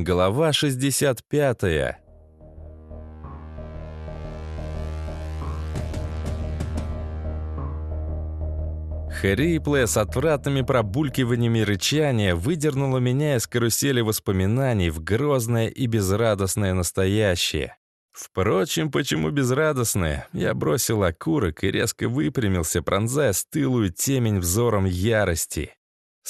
Глава 65. Хриплое с отвратными пробулькиваниями рычания выдернуло меня из карусели воспоминаний в грозное и безрадостное настоящее. Впрочем, почему безрадостное? Я бросил окурок и резко выпрямился, пронзая стылую темень взором ярости.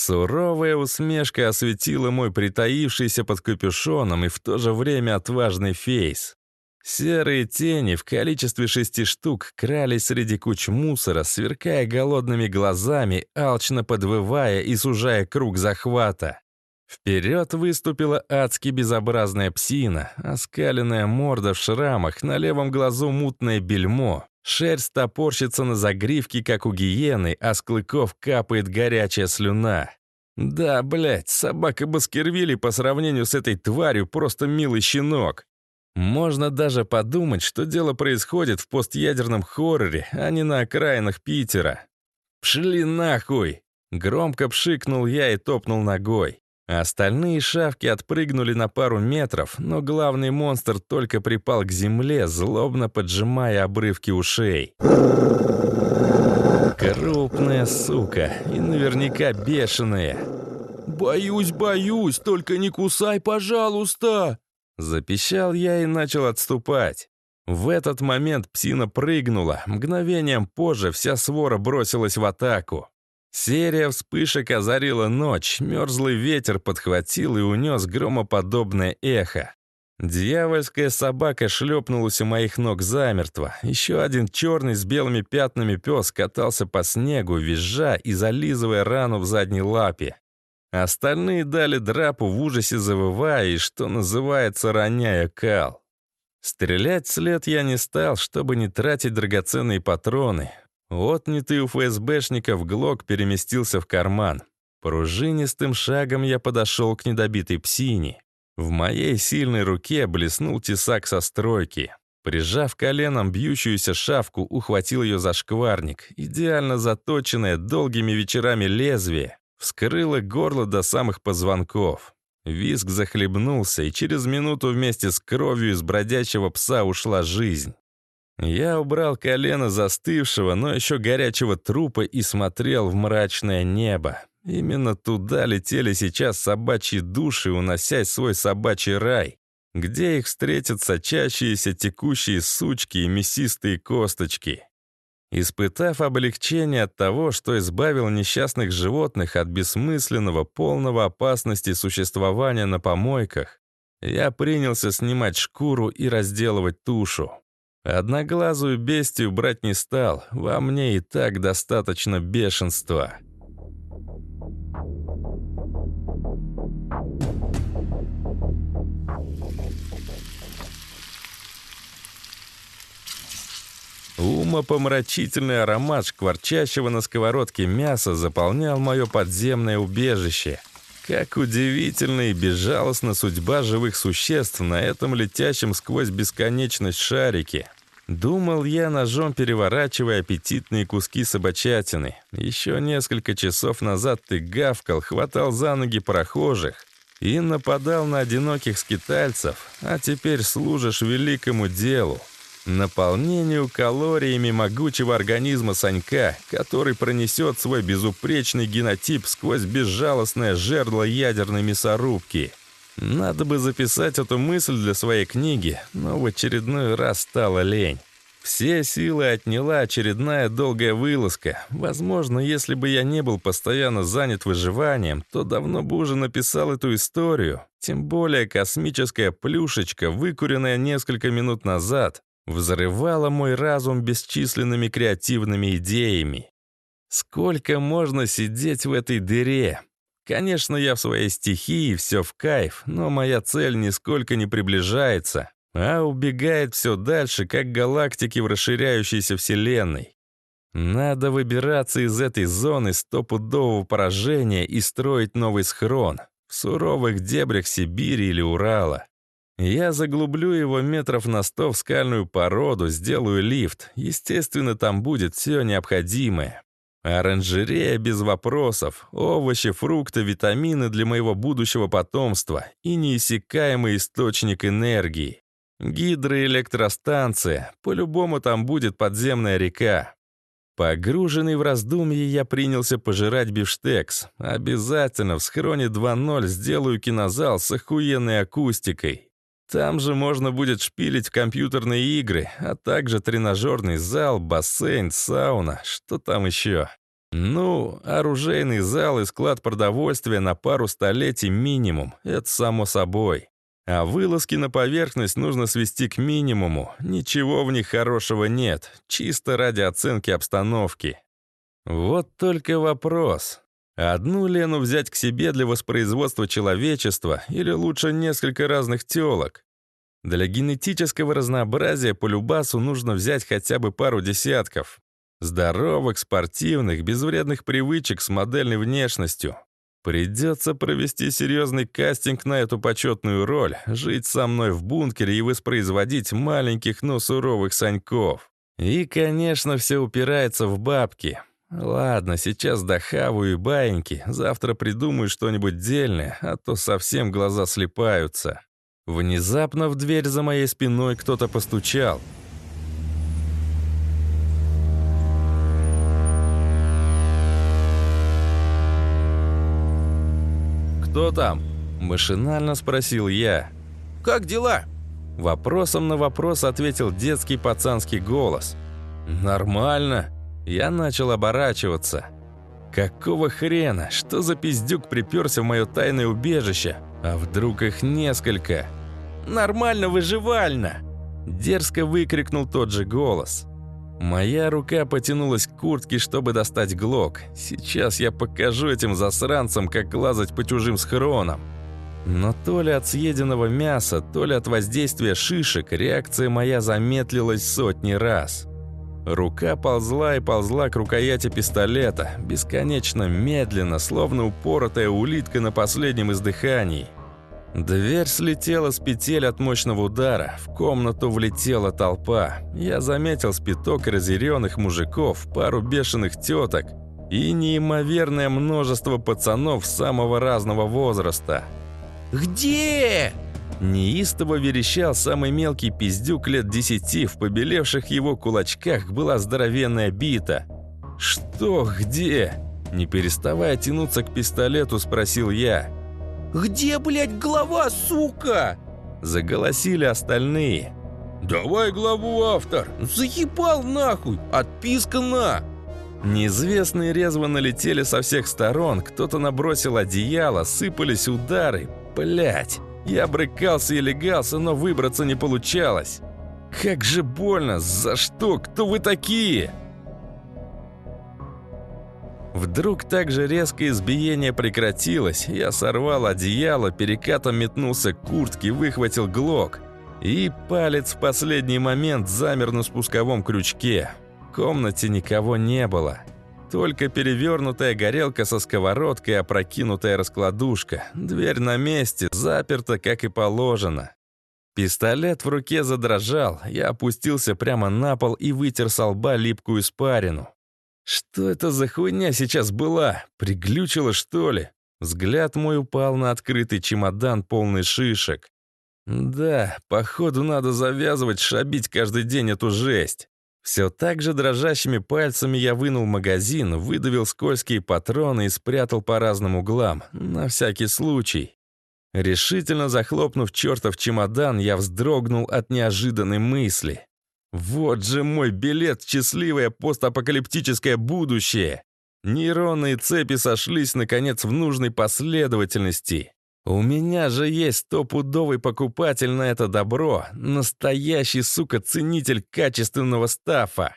Суровая усмешка осветила мой притаившийся под капюшоном и в то же время отважный фейс. Серые тени в количестве шести штук крались среди куч мусора, сверкая голодными глазами, алчно подвывая и сужая круг захвата. Вперед выступила адски безобразная псина, оскаленная морда в шрамах, на левом глазу мутное бельмо. Шерсть топорщится на загривке, как у гиены, а с клыков капает горячая слюна. Да, блядь, собака Баскервилли по сравнению с этой тварью просто милый щенок. Можно даже подумать, что дело происходит в постъядерном хорроре, а не на окраинах Питера. «Пшли нахуй!» Громко пшикнул я и топнул ногой. Остальные шавки отпрыгнули на пару метров, но главный монстр только припал к земле, злобно поджимая обрывки ушей. Крупная сука и наверняка бешеная. «Боюсь, боюсь, только не кусай, пожалуйста!» Запищал я и начал отступать. В этот момент псина прыгнула. Мгновением позже вся свора бросилась в атаку. Серия вспышек озарила ночь, мерзлый ветер подхватил и унес громоподобное эхо. Дьявольская собака шлепнулась у моих ног замертво. Еще один черный с белыми пятнами пес катался по снегу, визжа и зализывая рану в задней лапе. Остальные дали драпу в ужасе завывая и, что называется, роняя кал. Стрелять вслед я не стал, чтобы не тратить драгоценные патроны. Отнятый у ФСБшников Глок переместился в карман. Пружинистым шагом я подошел к недобитой псине. В моей сильной руке блеснул тесак со стройки. Прижав коленом бьющуюся шавку, ухватил ее за шкварник, идеально заточенное долгими вечерами лезвие, Вскрыло горло до самых позвонков. Виск захлебнулся, и через минуту вместе с кровью из бродячего пса ушла жизнь. Я убрал колено застывшего, но еще горячего трупа и смотрел в мрачное небо. Именно туда летели сейчас собачьи души, уносясь свой собачий рай, где их встретят сочащиеся текущие сучки и мясистые косточки. Испытав облегчение от того, что избавил несчастных животных от бессмысленного, полного опасности существования на помойках, я принялся снимать шкуру и разделывать тушу. Одноглазую бестию брать не стал, во мне и так достаточно бешенства. Умопомрачительный аромат шкварчащего на сковородке мяса заполнял мое подземное убежище. Как удивительна и безжалостна судьба живых существ на этом летящем сквозь бесконечность шарике. Думал я, ножом переворачивая аппетитные куски собачатины. Еще несколько часов назад ты гавкал, хватал за ноги прохожих и нападал на одиноких скитальцев, а теперь служишь великому делу наполнению калориями могучего организма Санька, который пронесет свой безупречный генотип сквозь безжалостное жерло ядерной мясорубки. Надо бы записать эту мысль для своей книги, но в очередной раз стала лень. Все силы отняла очередная долгая вылазка. Возможно, если бы я не был постоянно занят выживанием, то давно бы уже написал эту историю. Тем более космическая плюшечка, выкуренная несколько минут назад, взрывала мой разум бесчисленными креативными идеями. Сколько можно сидеть в этой дыре? Конечно, я в своей стихии, все в кайф, но моя цель нисколько не приближается, а убегает все дальше, как галактики в расширяющейся вселенной. Надо выбираться из этой зоны стопудового поражения и строить новый схрон в суровых дебрях Сибири или Урала. Я заглублю его метров на сто в скальную породу, сделаю лифт. Естественно, там будет все необходимое. Оранжерея без вопросов, овощи, фрукты, витамины для моего будущего потомства и неиссякаемый источник энергии. Гидроэлектростанция, по-любому там будет подземная река. Погруженный в раздумье, я принялся пожирать бифштекс. Обязательно в схроне 2.0 сделаю кинозал с охуенной акустикой. Там же можно будет шпилить компьютерные игры, а также тренажерный зал, бассейн, сауна, что там еще. Ну, оружейный зал и склад продовольствия на пару столетий минимум, это само собой. А вылазки на поверхность нужно свести к минимуму, ничего в них хорошего нет, чисто ради оценки обстановки. Вот только вопрос. Одну Лену взять к себе для воспроизводства человечества или лучше несколько разных телок? Для генетического разнообразия по любасу нужно взять хотя бы пару десятков. Здоровых, спортивных, безвредных привычек с модельной внешностью. Придется провести серьезный кастинг на эту почетную роль, жить со мной в бункере и воспроизводить маленьких, но суровых саньков. И, конечно, все упирается в бабки. Ладно, сейчас дохаваю и баиньки, завтра придумаю что-нибудь дельное, а то совсем глаза слепаются. Внезапно в дверь за моей спиной кто-то постучал. «Кто там?» – машинально спросил я. «Как дела?» Вопросом на вопрос ответил детский пацанский голос. «Нормально», я начал оборачиваться. Какого хрена? Что за пиздюк приперся в мое тайное убежище? А вдруг их несколько? «Нормально выживально!» Дерзко выкрикнул тот же голос. Моя рука потянулась к куртке, чтобы достать глок. Сейчас я покажу этим засранцам, как лазать по чужим схронам. Но то ли от съеденного мяса, то ли от воздействия шишек, реакция моя замедлилась сотни раз. Рука ползла и ползла к рукояти пистолета, бесконечно медленно, словно упоротая улитка на последнем издыхании. Дверь слетела с петель от мощного удара, в комнату влетела толпа. Я заметил спиток разъяренных мужиков, пару бешеных теток и неимоверное множество пацанов самого разного возраста. «Где?» Неистово верещал самый мелкий пиздюк лет десяти, в побелевших его кулачках была здоровенная бита. «Что? Где?» Не переставая тянуться к пистолету, спросил я. «Где, блядь, глава, сука?» Заголосили остальные. «Давай главу, автор! Заебал нахуй! Отписка на!» Неизвестные резво налетели со всех сторон, кто-то набросил одеяло, сыпались удары. Блять! Я брыкался и легался, но выбраться не получалось. Как же больно! За что? Кто вы такие? Вдруг так же резко избиение прекратилось. Я сорвал одеяло, перекатом метнулся к куртке, выхватил глок. И палец в последний момент замер на спусковом крючке. В комнате никого не было. Только перевернутая горелка со сковородкой и опрокинутая раскладушка. Дверь на месте, заперта, как и положено. Пистолет в руке задрожал. Я опустился прямо на пол и вытер со лба липкую испарину. Что это за хуйня сейчас была? Приглючила, что ли? Взгляд мой упал на открытый чемодан, полный шишек. Да, походу надо завязывать, шабить каждый день эту жесть. Все так же дрожащими пальцами я вынул магазин, выдавил скользкие патроны и спрятал по разным углам, на всякий случай. Решительно захлопнув чертов чемодан, я вздрогнул от неожиданной мысли. Вот же мой билет в счастливое постапокалиптическое будущее! Нейронные цепи сошлись, наконец, в нужной последовательности. У меня же есть стопудовый покупатель на это добро, настоящий, сука, ценитель качественного стафа.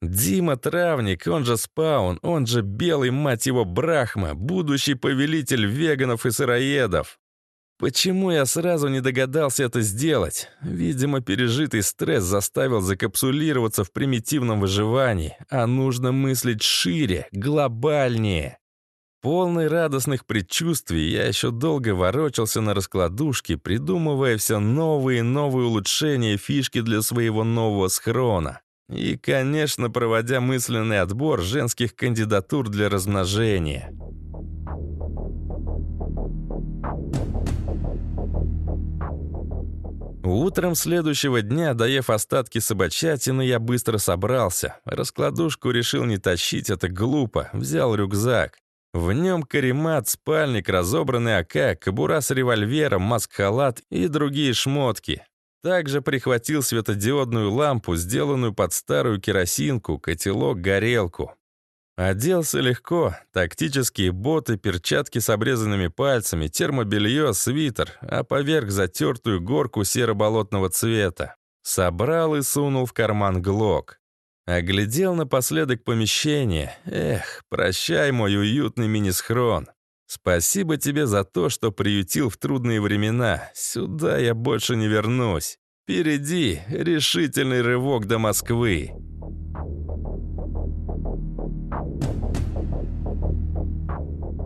Дима Травник, он же Спаун, он же белый, мать его, Брахма, будущий повелитель веганов и сыроедов. Почему я сразу не догадался это сделать? Видимо, пережитый стресс заставил закапсулироваться в примитивном выживании, а нужно мыслить шире, глобальнее. Полный радостных предчувствий, я еще долго ворочался на раскладушке, придумывая все новые и новые улучшения фишки для своего нового схрона. И, конечно, проводя мысленный отбор женских кандидатур для размножения. Утром следующего дня, доев остатки собачатины, я быстро собрался. Раскладушку решил не тащить, это глупо. Взял рюкзак. В нем каремат, спальник, разобранный АК, кобура с револьвером, маск-халат и другие шмотки. Также прихватил светодиодную лампу, сделанную под старую керосинку, котелок, горелку. Оделся легко. Тактические боты, перчатки с обрезанными пальцами, термобелье, свитер, а поверх затертую горку серо-болотного цвета. Собрал и сунул в карман глок. Оглядел напоследок помещение. Эх, прощай, мой уютный мини-схрон. Спасибо тебе за то, что приютил в трудные времена. Сюда я больше не вернусь. Впереди решительный рывок до Москвы.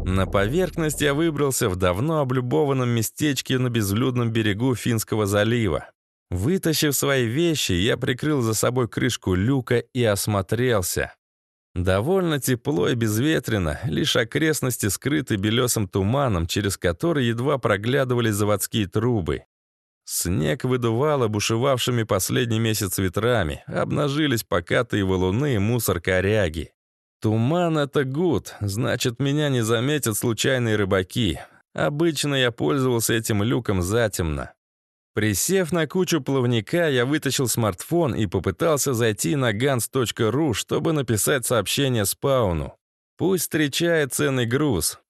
На поверхность я выбрался в давно облюбованном местечке на безлюдном берегу Финского залива. Вытащив свои вещи, я прикрыл за собой крышку люка и осмотрелся. Довольно тепло и безветренно, лишь окрестности скрыты белесым туманом, через который едва проглядывали заводские трубы. Снег выдувало бушевавшими последний месяц ветрами, обнажились покатые валуны и мусор коряги. Туман — это гуд, значит, меня не заметят случайные рыбаки. Обычно я пользовался этим люком затемно. Присев на кучу плавника, я вытащил смартфон и попытался зайти на gans.ru, чтобы написать сообщение спауну. Пусть встречает ценный груз.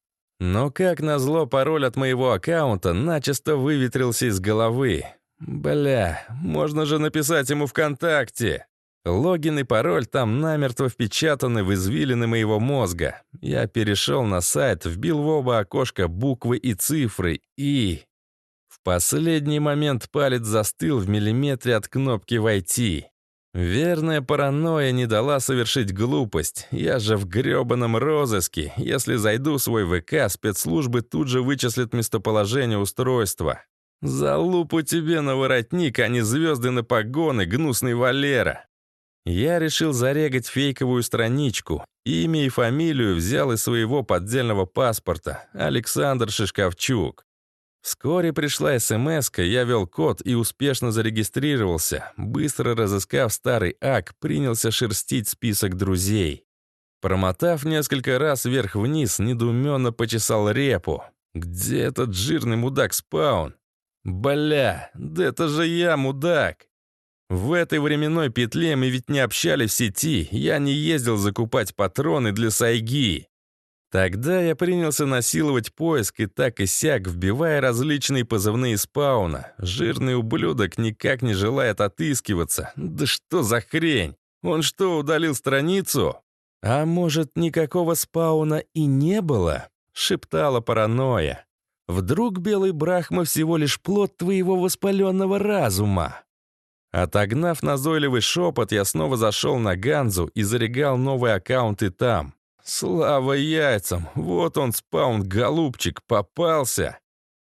Но, как назло, пароль от моего аккаунта начисто выветрился из головы. Бля, можно же написать ему ВКонтакте. Логин и пароль там намертво впечатаны в извилины моего мозга. Я перешел на сайт, вбил в оба окошка буквы и цифры и... В последний момент палец застыл в миллиметре от кнопки «Войти». Верная паранойя не дала совершить глупость. Я же в грёбаном розыске. Если зайду в свой ВК, спецслужбы тут же вычислят местоположение устройства. Залупу тебе на воротник, а не звезды на погоны, гнусный Валера. Я решил зарегать фейковую страничку. Имя и фамилию взял из своего поддельного паспорта. Александр Шишковчук. Вскоре пришла смс я вел код и успешно зарегистрировался. Быстро разыскав старый ак, принялся шерстить список друзей. Промотав несколько раз вверх-вниз, недоуменно почесал репу. «Где этот жирный мудак спаун?» «Бля, да это же я, мудак!» В этой временной петле мы ведь не общались в сети, я не ездил закупать патроны для сайги. Тогда я принялся насиловать поиск и так и сяк, вбивая различные позывные спауна. Жирный ублюдок никак не желает отыскиваться. Да что за хрень? Он что, удалил страницу? А может, никакого спауна и не было? Шептала паранойя. Вдруг белый брахма всего лишь плод твоего воспаленного разума? Отогнав назойливый шепот, я снова зашел на Ганзу и зарегал новые аккаунты там. Слава яйцам! Вот он, спаун, голубчик, попался!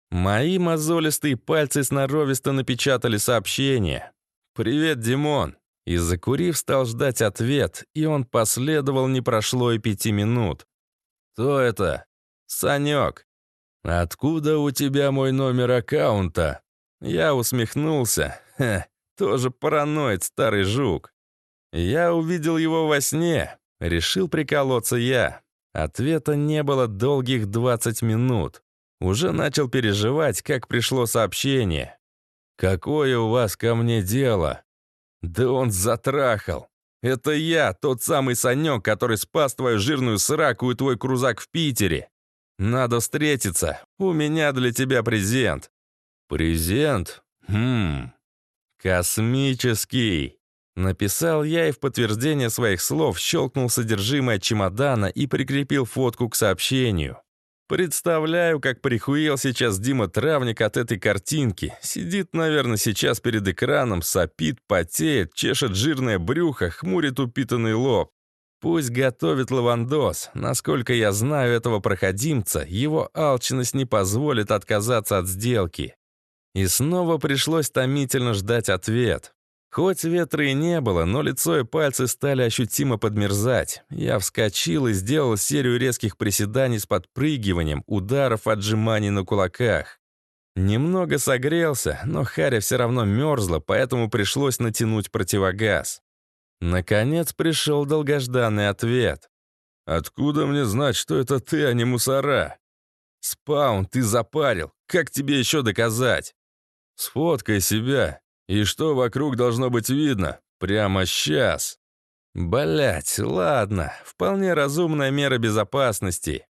Мои мозолистые пальцы сноровисто напечатали сообщение. «Привет, Димон!» И закурив, стал ждать ответ, и он последовал, не прошло и пяти минут. «Кто это?» «Санек». «Откуда у тебя мой номер аккаунта?» Я усмехнулся. Хе, тоже параноид, старый жук. Я увидел его во сне. Решил приколоться я. Ответа не было долгих 20 минут. Уже начал переживать, как пришло сообщение. «Какое у вас ко мне дело?» «Да он затрахал. Это я, тот самый Санек, который спас твою жирную сраку и твой крузак в Питере. Надо встретиться. У меня для тебя презент». «Презент? Хм, «Космический!» Написал я и в подтверждение своих слов щелкнул содержимое чемодана и прикрепил фотку к сообщению. Представляю, как прихуел сейчас Дима Травник от этой картинки. Сидит, наверное, сейчас перед экраном, сопит, потеет, чешет жирное брюхо, хмурит упитанный лоб. Пусть готовит лавандос. Насколько я знаю этого проходимца, его алчность не позволит отказаться от сделки. И снова пришлось томительно ждать ответ. Хоть ветра и не было, но лицо и пальцы стали ощутимо подмерзать. Я вскочил и сделал серию резких приседаний с подпрыгиванием, ударов, отжиманий на кулаках. Немного согрелся, но Харя все равно мерзла, поэтому пришлось натянуть противогаз. Наконец пришел долгожданный ответ. «Откуда мне знать, что это ты, а не мусора?» «Спаун, ты запарил. Как тебе еще доказать?» «Сфоткай себя. И что вокруг должно быть видно? Прямо сейчас». Блять, ладно. Вполне разумная мера безопасности.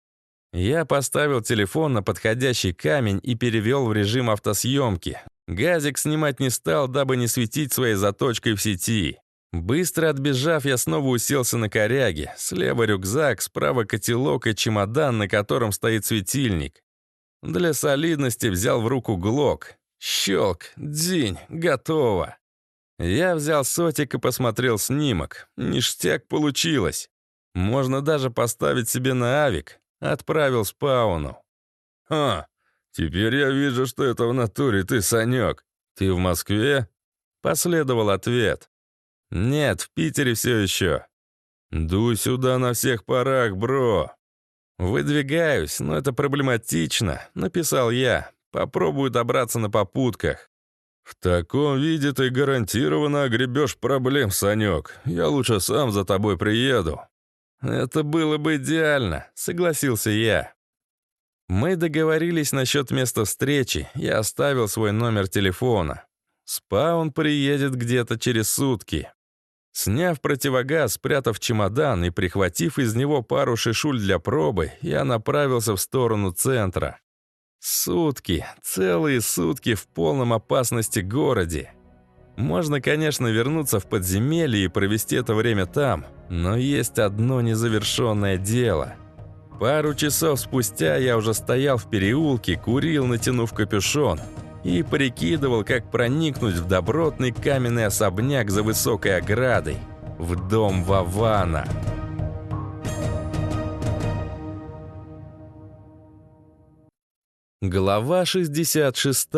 Я поставил телефон на подходящий камень и перевел в режим автосъемки. Газик снимать не стал, дабы не светить своей заточкой в сети. Быстро отбежав, я снова уселся на коряге. Слева рюкзак, справа котелок и чемодан, на котором стоит светильник. Для солидности взял в руку глок. Щелк, дзинь, готово. Я взял сотик и посмотрел снимок. Ништяк получилось. Можно даже поставить себе на авик. Отправил спауну. «Ха, теперь я вижу, что это в натуре ты, Санек. Ты в Москве?» Последовал ответ. «Нет, в Питере все еще». «Дуй сюда на всех парах, бро». «Выдвигаюсь, но это проблематично», — написал я. «Попробую добраться на попутках». «В таком виде ты гарантированно огребешь проблем, Санек. Я лучше сам за тобой приеду». «Это было бы идеально», — согласился я. Мы договорились насчет места встречи, я оставил свой номер телефона. Спаун приедет где-то через сутки. Сняв противогаз, спрятав чемодан и прихватив из него пару шишуль для пробы, я направился в сторону центра. Сутки, целые сутки в полном опасности городе. Можно, конечно, вернуться в подземелье и провести это время там, но есть одно незавершенное дело. Пару часов спустя я уже стоял в переулке, курил, натянув капюшон, и прикидывал, как проникнуть в добротный каменный особняк за высокой оградой, в дом Вавана. Глава 66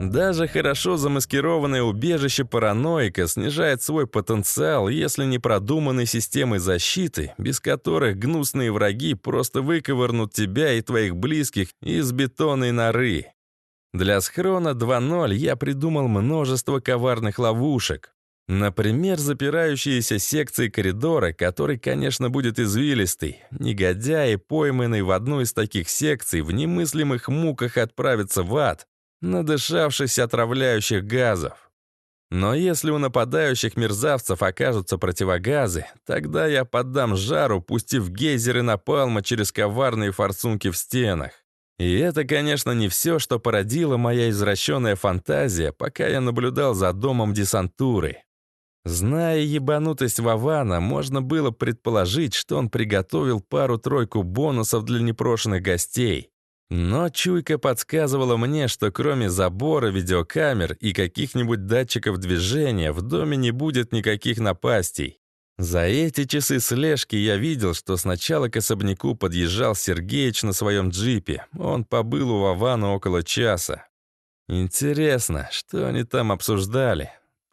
Даже хорошо замаскированное убежище параноика снижает свой потенциал, если не продуманной системой защиты, без которых гнусные враги просто выковырнут тебя и твоих близких из бетонной норы. Для схрона 2.0 я придумал множество коварных ловушек. Например, запирающиеся секции коридора, который, конечно, будет извилистый. Негодяи, пойманные в одну из таких секций, в немыслимых муках отправятся в ад, надышавшись отравляющих газов. Но если у нападающих мерзавцев окажутся противогазы, тогда я поддам жару, пустив гейзеры напалма через коварные форсунки в стенах. И это, конечно, не все, что породила моя извращенная фантазия, пока я наблюдал за домом десантуры. Зная ебанутость Вавана, можно было предположить, что он приготовил пару-тройку бонусов для непрошенных гостей. Но чуйка подсказывала мне, что кроме забора, видеокамер и каких-нибудь датчиков движения в доме не будет никаких напастей. За эти часы слежки я видел, что сначала к особняку подъезжал Сергеич на своем джипе. Он побыл у Вавана около часа. Интересно, что они там обсуждали?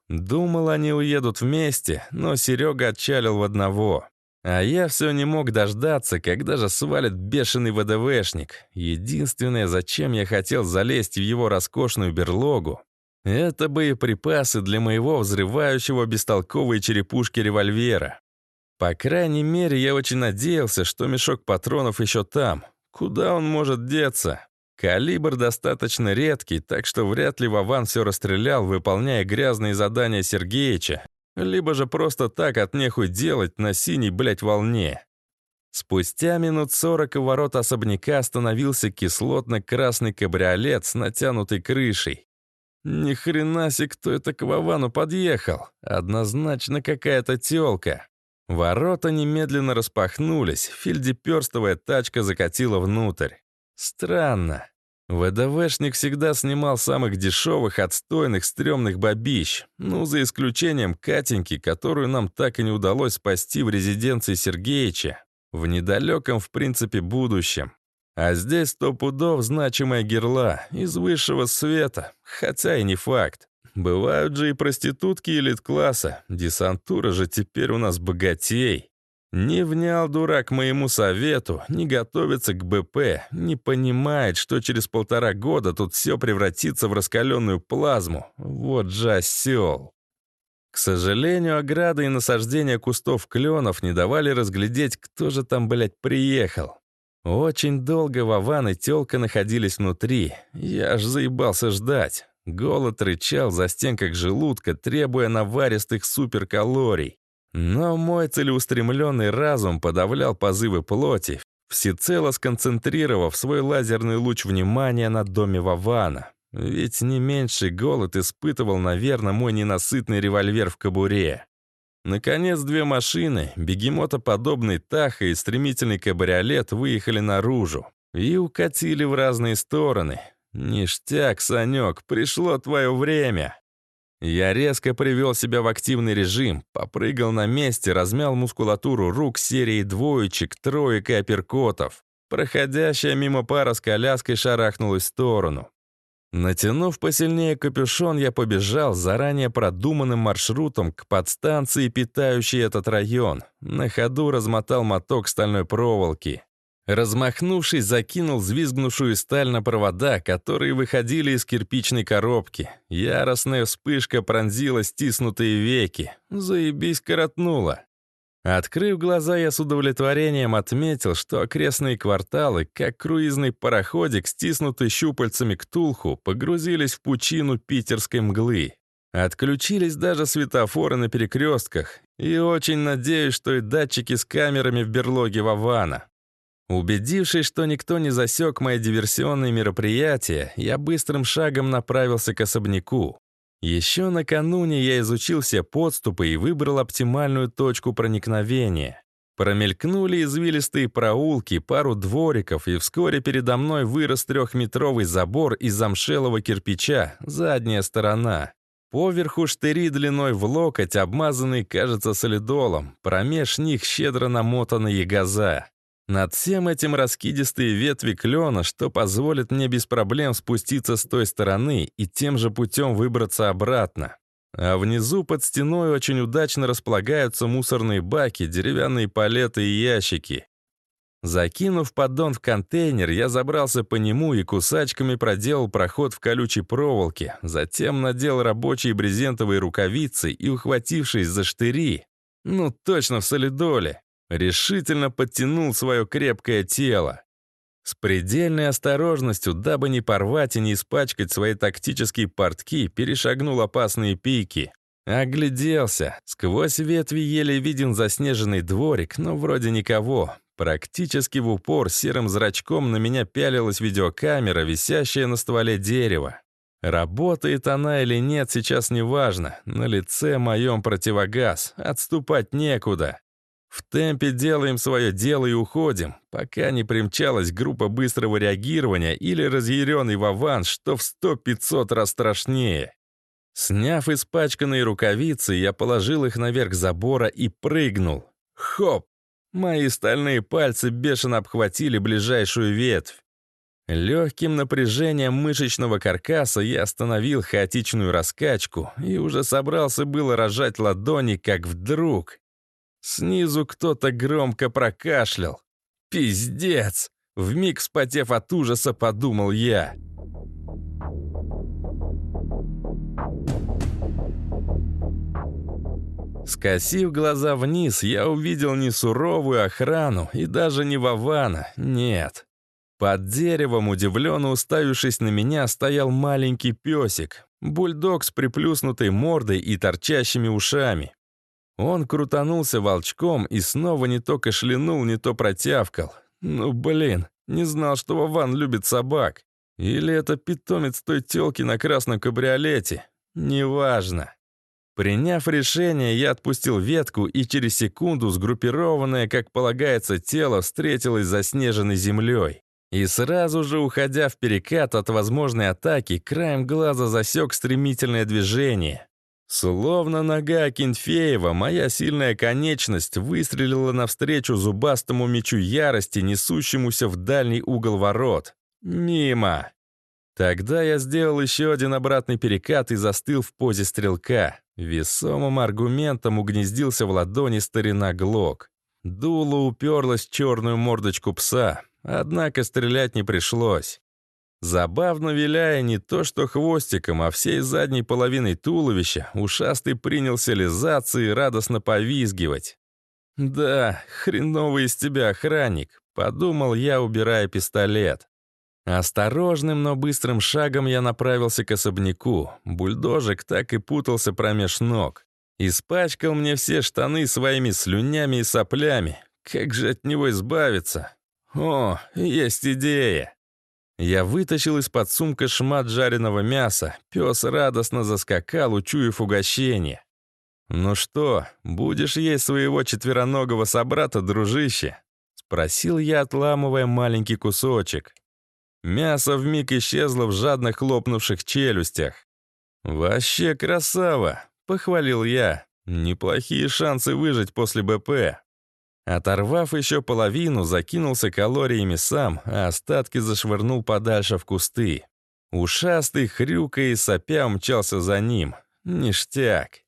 Думал, они уедут вместе, но Серега отчалил в одного. А я все не мог дождаться, когда же свалит бешеный ВДВшник. Единственное, зачем я хотел залезть в его роскошную берлогу, это боеприпасы для моего взрывающего бестолковые черепушки револьвера. По крайней мере, я очень надеялся, что мешок патронов еще там. Куда он может деться? Калибр достаточно редкий, так что вряд ли Вован все расстрелял, выполняя грязные задания Сергеича, либо же просто так от нехуй делать на синей, блядь, волне. Спустя минут сорок у ворот особняка остановился кислотно-красный кабриолет с натянутой крышей. Ни хрена себе, кто это к Вовану подъехал. Однозначно какая-то тёлка. Ворота немедленно распахнулись, фильдеперстовая тачка закатила внутрь. Странно. ВДВшник всегда снимал самых дешевых, отстойных, стрёмных бабищ, ну, за исключением Катеньки, которую нам так и не удалось спасти в резиденции Сергеича. В недалеком, в принципе, будущем. А здесь сто пудов значимая герла из высшего света, хотя и не факт. Бывают же и проститутки элит-класса, десантура же теперь у нас богатей. Не внял дурак моему совету, не готовится к БП, не понимает, что через полтора года тут все превратится в раскаленную плазму. Вот же осел. К сожалению, ограды и насаждения кустов кленов не давали разглядеть, кто же там, блядь, приехал. Очень долго Вован и тёлка находились внутри. Я аж заебался ждать. Голод рычал за стенках желудка, требуя наваристых суперкалорий. Но мой целеустремленный разум подавлял позывы плоти, всецело сконцентрировав свой лазерный луч внимания на доме Вавана. Ведь не меньший голод испытывал, наверное, мой ненасытный револьвер в кобуре. Наконец, две машины, бегемотоподобный Таха и стремительный кабриолет выехали наружу и укатили в разные стороны. «Ништяк, Санек, пришло твое время!» Я резко привел себя в активный режим, попрыгал на месте, размял мускулатуру рук серии двоечек, троек и апперкотов. Проходящая мимо пара с коляской шарахнулась в сторону. Натянув посильнее капюшон, я побежал заранее продуманным маршрутом к подстанции, питающей этот район. На ходу размотал моток стальной проволоки. Размахнувшись, закинул взвизгнувшую сталь на провода, которые выходили из кирпичной коробки. Яростная вспышка пронзила стиснутые веки. Заебись коротнула. Открыв глаза, я с удовлетворением отметил, что окрестные кварталы, как круизный пароходик, стиснутый щупальцами к Тулху, погрузились в пучину питерской мглы. Отключились даже светофоры на перекрестках, и очень надеюсь, что и датчики с камерами в берлоге Вавана. Убедившись, что никто не засек мои диверсионные мероприятия, я быстрым шагом направился к особняку. Еще накануне я изучил все подступы и выбрал оптимальную точку проникновения. Промелькнули извилистые проулки, пару двориков, и вскоре передо мной вырос трехметровый забор из замшелого кирпича, задняя сторона. Поверху штыри длиной в локоть, обмазанный, кажется, солидолом, промеж них щедро намотана ягоза. Над всем этим раскидистые ветви клена, что позволит мне без проблем спуститься с той стороны и тем же путем выбраться обратно. А внизу под стеной очень удачно располагаются мусорные баки, деревянные палеты и ящики. Закинув поддон в контейнер, я забрался по нему и кусачками проделал проход в колючей проволоке, затем надел рабочие брезентовые рукавицы и, ухватившись за штыри, ну точно в солидоле, решительно подтянул свое крепкое тело. С предельной осторожностью, дабы не порвать и не испачкать свои тактические портки, перешагнул опасные пики. Огляделся. Сквозь ветви еле виден заснеженный дворик, но вроде никого. Практически в упор серым зрачком на меня пялилась видеокамера, висящая на стволе дерева. Работает она или нет, сейчас не важно. На лице моем противогаз. Отступать некуда. В темпе делаем свое дело и уходим, пока не примчалась группа быстрого реагирования или разъяренный Вован, что в сто-пятьсот раз страшнее. Сняв испачканные рукавицы, я положил их наверх забора и прыгнул. Хоп! Мои стальные пальцы бешено обхватили ближайшую ветвь. Легким напряжением мышечного каркаса я остановил хаотичную раскачку и уже собрался было рожать ладони, как вдруг Снизу кто-то громко прокашлял. «Пиздец!» Вмиг вспотев от ужаса, подумал я. Скосив глаза вниз, я увидел не суровую охрану и даже не Вована, нет. Под деревом, удивленно уставившись на меня, стоял маленький песик, бульдог с приплюснутой мордой и торчащими ушами. Он крутанулся волчком и снова не то кашлянул, не то протявкал. Ну, блин, не знал, что Вован любит собак. Или это питомец той тёлки на красном кабриолете. Неважно. Приняв решение, я отпустил ветку, и через секунду сгруппированное, как полагается, тело встретилось заснеженной землей. И сразу же, уходя в перекат от возможной атаки, краем глаза засек стремительное движение. Словно нога Кенфеева, моя сильная конечность выстрелила навстречу зубастому мечу ярости, несущемуся в дальний угол ворот. Мимо. Тогда я сделал еще один обратный перекат и застыл в позе стрелка. Весомым аргументом угнездился в ладони старина Глок. Дуло уперлось в черную мордочку пса, однако стрелять не пришлось. Забавно виляя не то что хвостиком, а всей задней половиной туловища, ушастый принялся лизаться и радостно повизгивать. «Да, хреновый из тебя охранник», — подумал я, убирая пистолет. Осторожным, но быстрым шагом я направился к особняку. Бульдожик так и путался промеж ног. Испачкал мне все штаны своими слюнями и соплями. Как же от него избавиться? О, есть идея. Я вытащил из-под сумка шмат жареного мяса. Пес радостно заскакал, учуяв угощение. «Ну что, будешь есть своего четвероногого собрата, дружище?» — спросил я, отламывая маленький кусочек. Мясо вмиг исчезло в жадно хлопнувших челюстях. «Вообще красава!» — похвалил я. «Неплохие шансы выжить после БП». Оторвав еще половину, закинулся калориями сам, а остатки зашвырнул подальше в кусты. Ушастый, хрюкая и сопя, умчался за ним. Ништяк.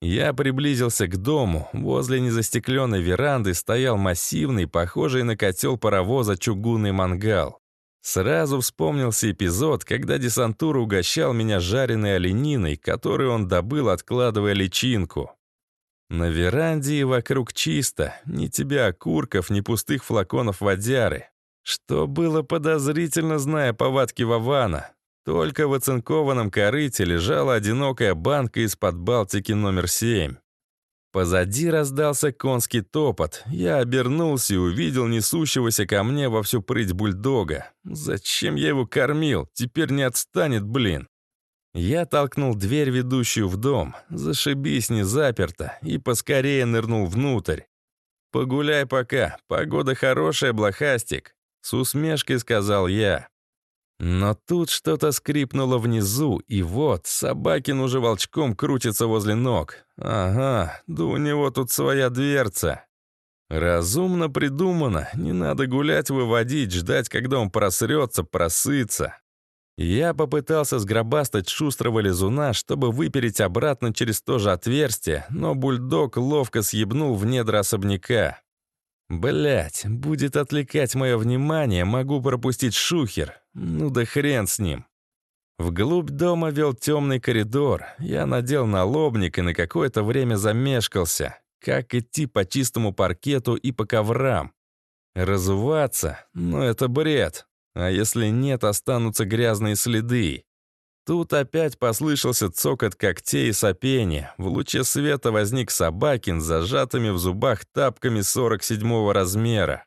Я приблизился к дому. Возле незастекленной веранды стоял массивный, похожий на котел паровоза чугунный мангал. Сразу вспомнился эпизод, когда десантура угощал меня жареной олениной, которую он добыл, откладывая личинку. На веранде и вокруг чисто, ни тебя окурков, ни пустых флаконов водяры. Что было подозрительно, зная повадки Вавана. Только в оцинкованном корыте лежала одинокая банка из-под Балтики номер 7. Позади раздался конский топот. Я обернулся и увидел несущегося ко мне во всю прыть бульдога. Зачем я его кормил? Теперь не отстанет, блин. Я толкнул дверь, ведущую в дом. Зашибись, не заперто, и поскорее нырнул внутрь. «Погуляй пока, погода хорошая, блохастик», — с усмешкой сказал я. Но тут что-то скрипнуло внизу, и вот Собакин уже волчком крутится возле ног. Ага, да у него тут своя дверца. Разумно придумано, не надо гулять, выводить, ждать, когда он просрется, просыться. Я попытался сгробастать шустрого лизуна, чтобы выпереть обратно через то же отверстие, но бульдог ловко съебнул в недра особняка. Блять, будет отвлекать мое внимание, могу пропустить шухер. Ну да хрен с ним. Вглубь дома вел темный коридор. Я надел налобник и на какое-то время замешкался. Как идти по чистому паркету и по коврам? Разуваться? Ну это бред. А если нет, останутся грязные следы. Тут опять послышался цокот когтей и сопение. В луче света возник Собакин с зажатыми в зубах тапками 47-го размера.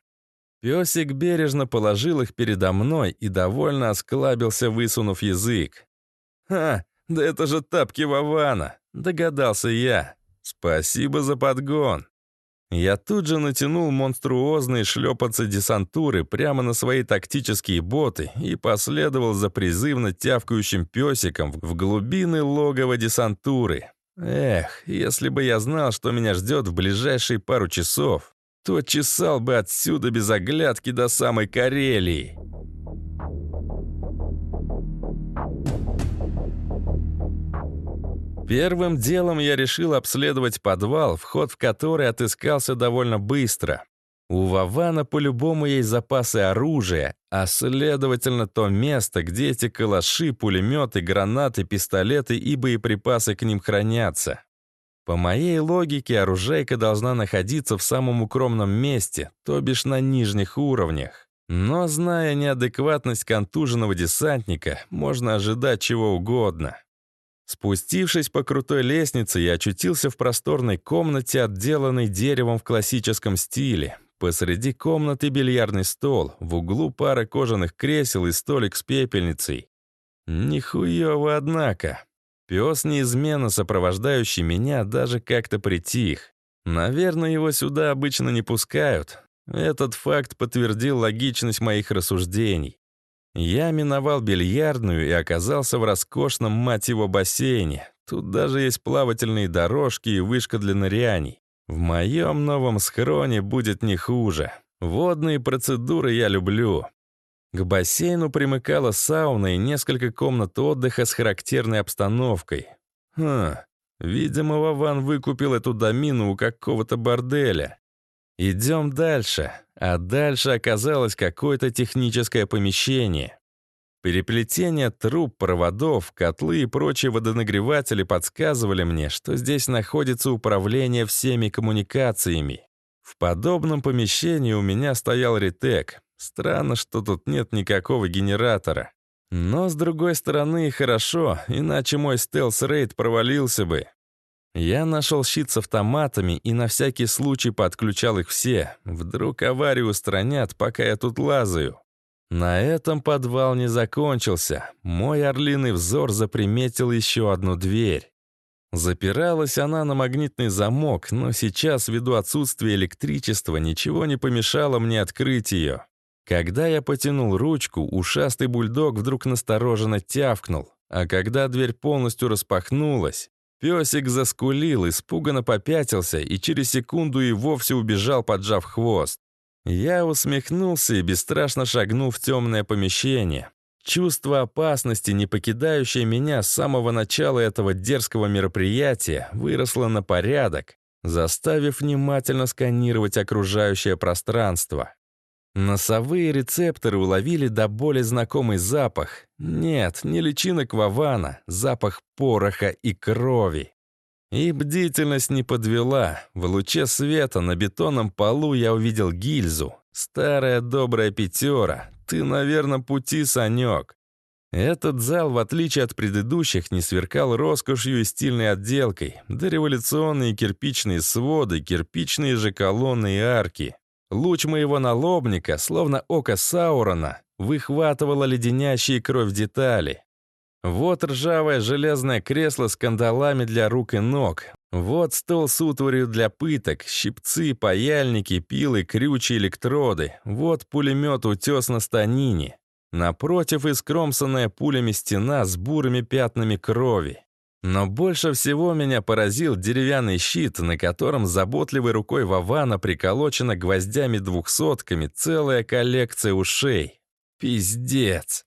Песик бережно положил их передо мной и довольно осклабился, высунув язык. «Ха, да это же тапки Вавана!» — догадался я. «Спасибо за подгон!» Я тут же натянул монструозные шлепанцы десантуры прямо на свои тактические боты и последовал за призывно тявкающим песиком в глубины логова десантуры. Эх, если бы я знал, что меня ждет в ближайшие пару часов, то чесал бы отсюда без оглядки до самой Карелии. Первым делом я решил обследовать подвал, вход в который отыскался довольно быстро. У Вавана по-любому есть запасы оружия, а следовательно то место, где эти калаши, пулеметы, гранаты, пистолеты и боеприпасы к ним хранятся. По моей логике, оружейка должна находиться в самом укромном месте, то бишь на нижних уровнях. Но, зная неадекватность контуженного десантника, можно ожидать чего угодно. Спустившись по крутой лестнице, я очутился в просторной комнате, отделанной деревом в классическом стиле. Посреди комнаты бильярдный стол, в углу пара кожаных кресел и столик с пепельницей. Нихуёво, однако. Пес, неизменно сопровождающий меня, даже как-то притих. Наверное, его сюда обычно не пускают. Этот факт подтвердил логичность моих рассуждений. Я миновал бильярдную и оказался в роскошном, мать его, бассейне. Тут даже есть плавательные дорожки и вышка для ныряний. В моем новом схроне будет не хуже. Водные процедуры я люблю. К бассейну примыкала сауна и несколько комнат отдыха с характерной обстановкой. Хм, видимо, Вован выкупил эту домину у какого-то борделя. Идем дальше. А дальше оказалось какое-то техническое помещение. Переплетение труб, проводов, котлы и прочие водонагреватели подсказывали мне, что здесь находится управление всеми коммуникациями. В подобном помещении у меня стоял ретек. Странно, что тут нет никакого генератора. Но, с другой стороны, хорошо, иначе мой стелс-рейд провалился бы. Я нашел щит с автоматами и на всякий случай подключал их все. Вдруг аварию устранят, пока я тут лазаю. На этом подвал не закончился. Мой орлиный взор заприметил еще одну дверь. Запиралась она на магнитный замок, но сейчас, ввиду отсутствия электричества, ничего не помешало мне открыть ее. Когда я потянул ручку, ушастый бульдог вдруг настороженно тявкнул, а когда дверь полностью распахнулась, песик заскулил, испуганно попятился и через секунду и вовсе убежал, поджав хвост. Я усмехнулся и бесстрашно шагнул в темное помещение. Чувство опасности, не покидающее меня с самого начала этого дерзкого мероприятия, выросло на порядок, заставив внимательно сканировать окружающее пространство. Носовые рецепторы уловили до боли знакомый запах. Нет, не личинок Вавана, запах пороха и крови. И бдительность не подвела. В луче света на бетонном полу я увидел гильзу. Старая добрая пятера. Ты, наверное, пути, Санек. Этот зал, в отличие от предыдущих, не сверкал роскошью и стильной отделкой. Дореволюционные кирпичные своды, кирпичные же колонны и арки. Луч моего налобника, словно око Саурона, выхватывало леденящие кровь детали. Вот ржавое железное кресло с кандалами для рук и ног. Вот стол с утварью для пыток, щипцы, паяльники, пилы, крючи, электроды. Вот пулемет-утес на станине. Напротив искромсанная пулями стена с бурыми пятнами крови. Но больше всего меня поразил деревянный щит, на котором заботливой рукой Вавана приколочена гвоздями-двухсотками целая коллекция ушей. Пиздец.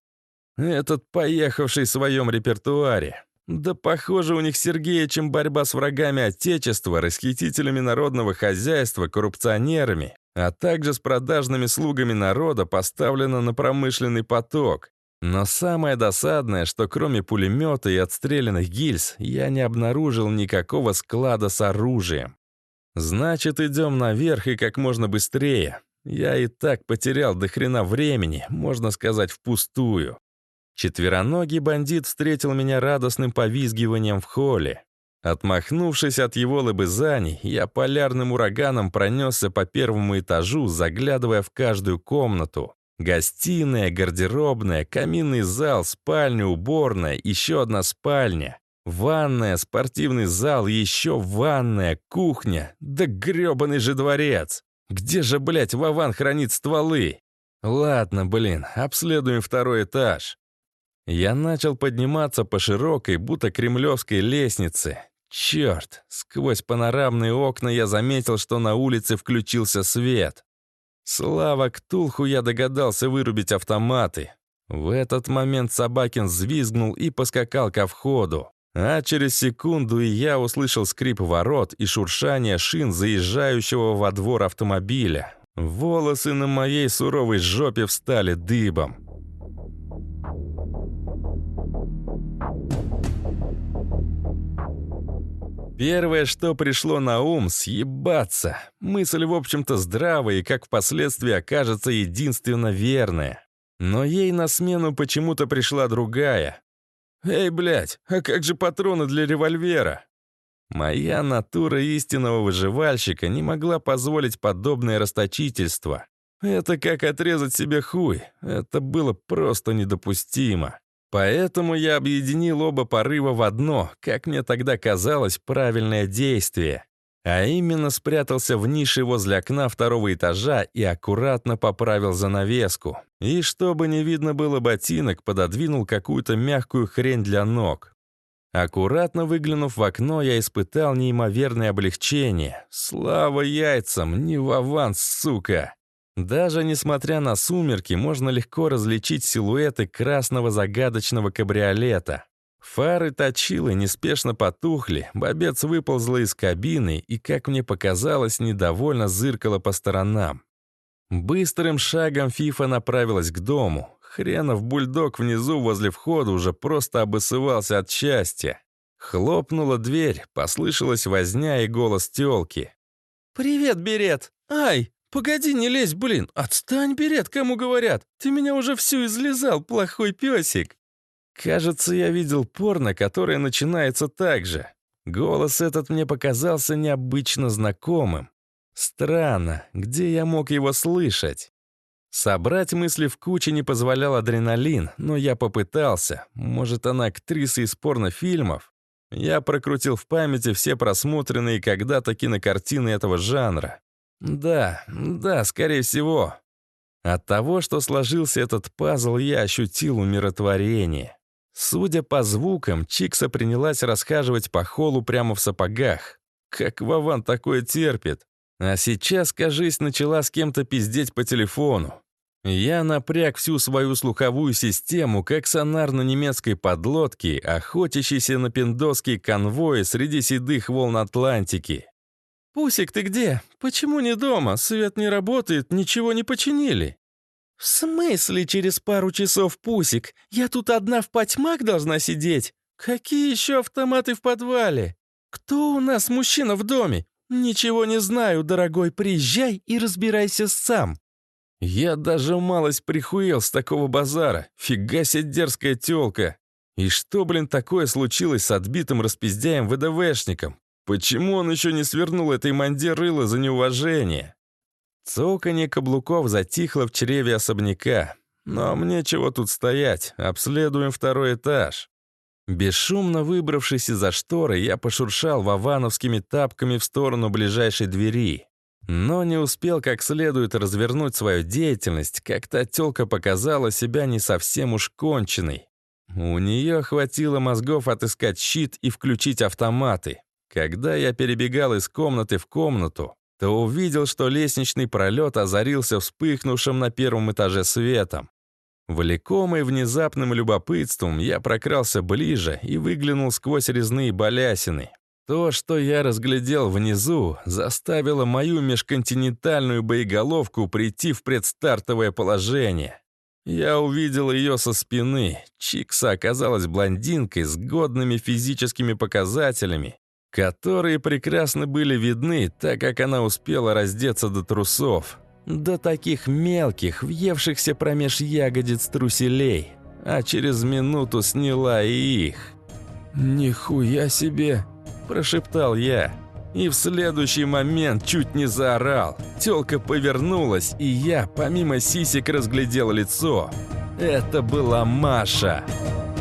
Этот поехавший в своем репертуаре. Да похоже, у них Сергея, чем борьба с врагами Отечества, расхитителями народного хозяйства, коррупционерами, а также с продажными слугами народа поставлена на промышленный поток. Но самое досадное, что кроме пулемета и отстрелянных гильз, я не обнаружил никакого склада с оружием. Значит, идем наверх и как можно быстрее. Я и так потерял до хрена времени, можно сказать, впустую. Четвероногий бандит встретил меня радостным повизгиванием в холле. Отмахнувшись от его лобызаний, я полярным ураганом пронесся по первому этажу, заглядывая в каждую комнату. Гостиная, гардеробная, каминный зал, спальня, уборная, еще одна спальня. Ванная, спортивный зал, еще ванная, кухня. Да гребаный же дворец! Где же, блядь, Вован хранит стволы? Ладно, блин, обследуем второй этаж. Я начал подниматься по широкой, будто кремлевской лестнице. Черт, сквозь панорамные окна я заметил, что на улице включился свет. Слава Ктулху я догадался вырубить автоматы. В этот момент Собакин взвизгнул и поскакал ко входу. А через секунду и я услышал скрип ворот и шуршание шин заезжающего во двор автомобиля. Волосы на моей суровой жопе встали дыбом. Первое, что пришло на ум — съебаться. Мысль, в общем-то, здравая и, как впоследствии окажется, единственно верная. Но ей на смену почему-то пришла другая. «Эй, блядь, а как же патроны для револьвера?» Моя натура истинного выживальщика не могла позволить подобное расточительство. Это как отрезать себе хуй. Это было просто недопустимо. Поэтому я объединил оба порыва в одно, как мне тогда казалось, правильное действие. А именно спрятался в нише возле окна второго этажа и аккуратно поправил занавеску. И чтобы не видно было ботинок, пододвинул какую-то мягкую хрень для ног. Аккуратно выглянув в окно, я испытал неимоверное облегчение. Слава яйцам, не в аванс, сука! Даже несмотря на сумерки, можно легко различить силуэты красного загадочного кабриолета. Фары точилы неспешно потухли, бобец выползла из кабины и, как мне показалось, недовольно зыркала по сторонам. Быстрым шагом Фифа направилась к дому. Хренов бульдог внизу возле входа уже просто обысывался от счастья. Хлопнула дверь, послышалась возня и голос тёлки. «Привет, Берет! Ай, погоди, не лезь, блин! Отстань, Берет, кому говорят! Ты меня уже всю излезал, плохой песик!» Кажется, я видел порно, которое начинается так же. Голос этот мне показался необычно знакомым. Странно, где я мог его слышать? Собрать мысли в кучу не позволял адреналин, но я попытался. Может, она актриса из порнофильмов? Я прокрутил в памяти все просмотренные когда-то кинокартины этого жанра. Да, да, скорее всего. От того, что сложился этот пазл, я ощутил умиротворение. Судя по звукам, Чикса принялась расхаживать по холу прямо в сапогах. Как Вован такое терпит? А сейчас, кажись, начала с кем-то пиздеть по телефону. Я напряг всю свою слуховую систему, как сонар на немецкой подлодке, охотящейся на пиндосские конвои среди седых волн Атлантики. «Пусик, ты где? Почему не дома? Свет не работает, ничего не починили». «В смысле через пару часов, Пусик? Я тут одна в потьмах должна сидеть? Какие еще автоматы в подвале? Кто у нас мужчина в доме? Ничего не знаю, дорогой, приезжай и разбирайся сам». Я даже малость прихуел с такого базара. Фига себе дерзкая тёлка. И что, блин, такое случилось с отбитым распиздяем ВДВшником? Почему он еще не свернул этой манде рыла за неуважение? Цоканье каблуков затихло в чреве особняка. Но мне чего тут стоять, обследуем второй этаж. Бесшумно выбравшись из-за шторы, я пошуршал вавановскими тапками в сторону ближайшей двери. Но не успел как следует развернуть свою деятельность, как та тёлка показала себя не совсем уж конченой. У нее хватило мозгов отыскать щит и включить автоматы. Когда я перебегал из комнаты в комнату, то увидел, что лестничный пролет озарился вспыхнувшим на первом этаже светом. Влекомый внезапным любопытством, я прокрался ближе и выглянул сквозь резные балясины. То, что я разглядел внизу, заставило мою межконтинентальную боеголовку прийти в предстартовое положение. Я увидел ее со спины. Чикса оказалась блондинкой с годными физическими показателями, которые прекрасно были видны, так как она успела раздеться до трусов. До таких мелких, въевшихся промеж ягодиц труселей. А через минуту сняла и их. «Нихуя себе!» – прошептал я. И в следующий момент чуть не заорал. Тёлка повернулась, и я, помимо сисек, разглядел лицо. Это была Маша. «Маша!»